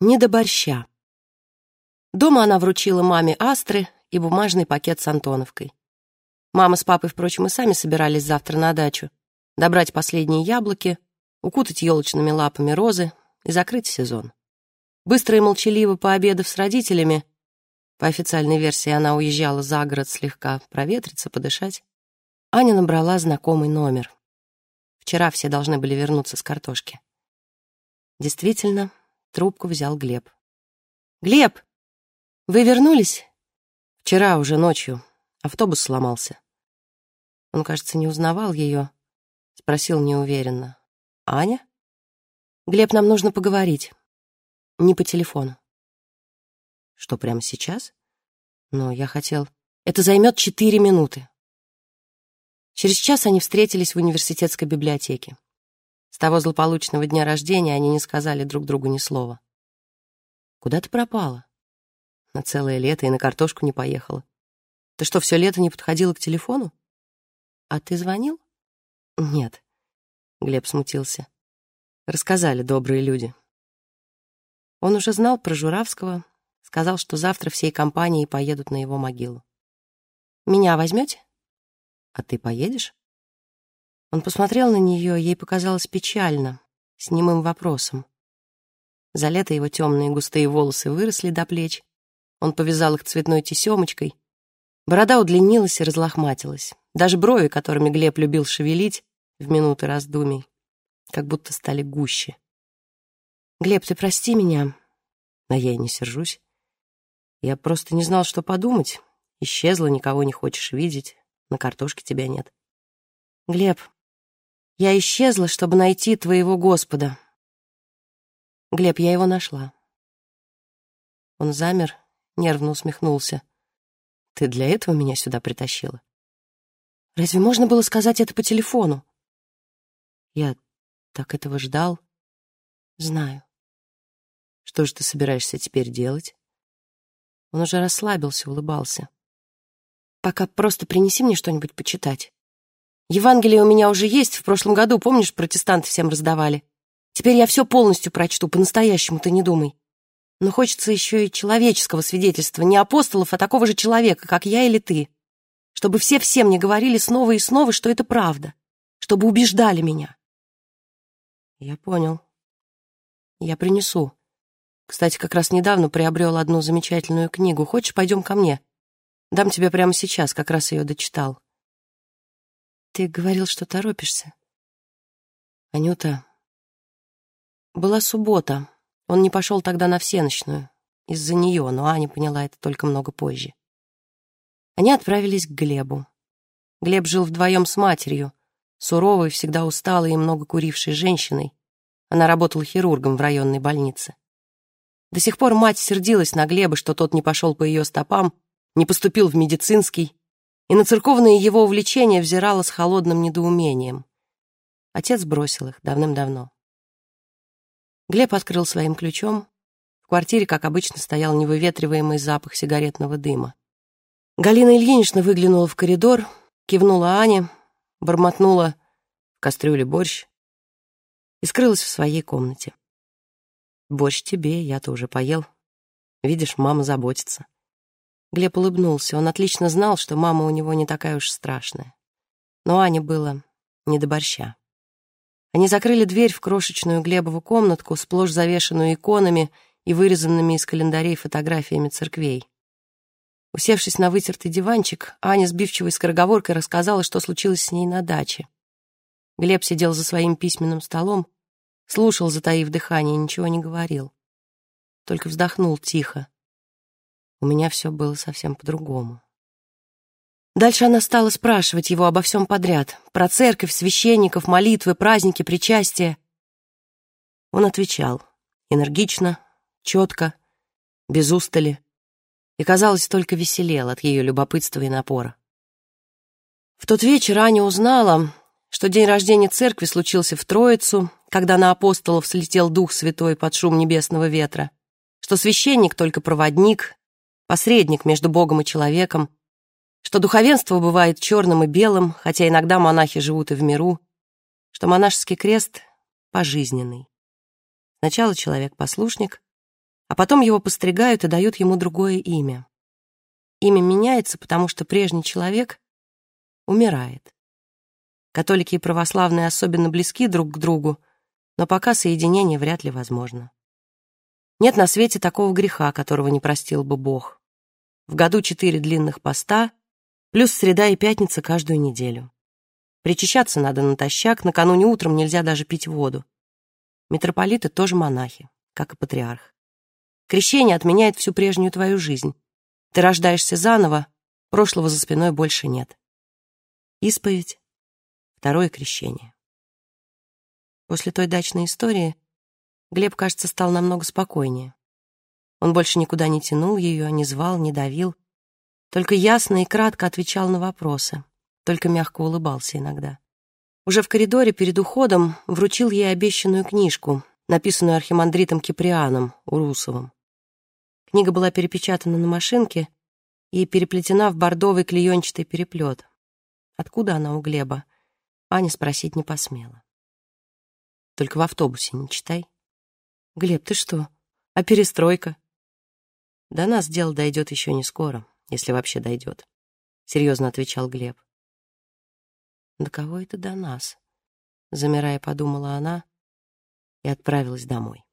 Не до борща. Дома она вручила маме астры и бумажный пакет с Антоновкой. Мама с папой, впрочем, и сами собирались завтра на дачу, добрать последние яблоки, укутать елочными лапами розы и закрыть сезон. Быстро и молчаливо пообедав с родителями, по официальной версии она уезжала за город слегка проветриться, подышать, Аня набрала знакомый номер. Вчера все должны были вернуться с картошки. Действительно, трубку взял Глеб. «Глеб, вы вернулись?» «Вчера, уже ночью. Автобус сломался». Он, кажется, не узнавал ее, спросил неуверенно. «Аня?» «Глеб, нам нужно поговорить. Не по телефону». «Что, прямо сейчас?» «Но я хотел...» «Это займет четыре минуты». Через час они встретились в университетской библиотеке. С того злополучного дня рождения они не сказали друг другу ни слова. «Куда ты пропала?» «На целое лето и на картошку не поехала. Ты что, все лето не подходила к телефону?» «А ты звонил?» «Нет», — Глеб смутился. Рассказали добрые люди. Он уже знал про Журавского, сказал, что завтра всей компанией поедут на его могилу. «Меня возьмете?» «А ты поедешь?» Он посмотрел на нее, ей показалось печально, с немым вопросом. За лето его темные густые волосы выросли до плеч, он повязал их цветной тесемочкой, борода удлинилась и разлохматилась. Даже брови, которыми Глеб любил шевелить в минуты раздумий, как будто стали гуще. «Глеб, ты прости меня». А я и не сержусь. Я просто не знал, что подумать. Исчезла, никого не хочешь видеть. На картошке тебя нет. Глеб, я исчезла, чтобы найти твоего Господа. Глеб, я его нашла. Он замер, нервно усмехнулся. Ты для этого меня сюда притащила? Разве можно было сказать это по телефону? Я так этого ждал. Знаю. Что же ты собираешься теперь делать? Он уже расслабился, улыбался. Пока просто принеси мне что-нибудь почитать. Евангелие у меня уже есть, в прошлом году, помнишь, протестанты всем раздавали. Теперь я все полностью прочту, по-настоящему ты не думай. Но хочется еще и человеческого свидетельства, не апостолов, а такого же человека, как я или ты. Чтобы все все мне говорили снова и снова, что это правда. Чтобы убеждали меня. Я понял. Я принесу. Кстати, как раз недавно приобрел одну замечательную книгу. Хочешь, пойдем ко мне? Дам тебе прямо сейчас, как раз ее дочитал. Ты говорил, что торопишься. Анюта, была суббота. Он не пошел тогда на всеночную. Из-за нее, но Аня поняла это только много позже. Они отправились к Глебу. Глеб жил вдвоем с матерью, суровой, всегда усталой и много курившей женщиной. Она работала хирургом в районной больнице. До сих пор мать сердилась на Глеба, что тот не пошел по ее стопам, не поступил в медицинский, и на церковные его увлечения взирала с холодным недоумением. Отец бросил их давным-давно. Глеб открыл своим ключом. В квартире, как обычно, стоял невыветриваемый запах сигаретного дыма. Галина Ильинична выглянула в коридор, кивнула Ане, бормотнула в кастрюле борщ и скрылась в своей комнате. «Борщ тебе, я-то уже поел. Видишь, мама заботится». Глеб улыбнулся. Он отлично знал, что мама у него не такая уж страшная. Но Ане было не до борща. Они закрыли дверь в крошечную Глебову комнатку, сплошь завешенную иконами и вырезанными из календарей фотографиями церквей. Усевшись на вытертый диванчик, Аня сбивчивой скороговоркой рассказала, что случилось с ней на даче. Глеб сидел за своим письменным столом, слушал, затаив дыхание, ничего не говорил. Только вздохнул тихо. У меня все было совсем по-другому. Дальше она стала спрашивать его обо всем подряд. Про церковь, священников, молитвы, праздники, причастия. Он отвечал. Энергично, четко, без устали. И, казалось, только веселел от ее любопытства и напора. В тот вечер Аня узнала, что день рождения церкви случился в Троицу, когда на апостолов слетел Дух Святой под шум небесного ветра, что священник только проводник, посредник между Богом и человеком, что духовенство бывает черным и белым, хотя иногда монахи живут и в миру, что монашеский крест пожизненный. Сначала человек послушник, а потом его постригают и дают ему другое имя. Имя меняется, потому что прежний человек умирает. Католики и православные особенно близки друг к другу, но пока соединение вряд ли возможно. Нет на свете такого греха, которого не простил бы Бог. В году четыре длинных поста, плюс среда и пятница каждую неделю. Причащаться надо натощак, накануне утром нельзя даже пить воду. Митрополиты тоже монахи, как и патриарх. Крещение отменяет всю прежнюю твою жизнь. Ты рождаешься заново, прошлого за спиной больше нет. Исповедь, второе крещение. После той дачной истории Глеб, кажется, стал намного спокойнее. Он больше никуда не тянул ее, не звал, не давил, только ясно и кратко отвечал на вопросы, только мягко улыбался иногда. Уже в коридоре перед уходом вручил ей обещанную книжку, написанную архимандритом Киприаном Урусовым. Книга была перепечатана на машинке и переплетена в бордовый клеенчатый переплет. Откуда она у Глеба? Аня спросить не посмела. Только в автобусе не читай. Глеб, ты что? А перестройка? До нас дело дойдет еще не скоро, если вообще дойдет. Серьезно отвечал Глеб. До кого это до нас? Замирая, подумала она и отправилась домой.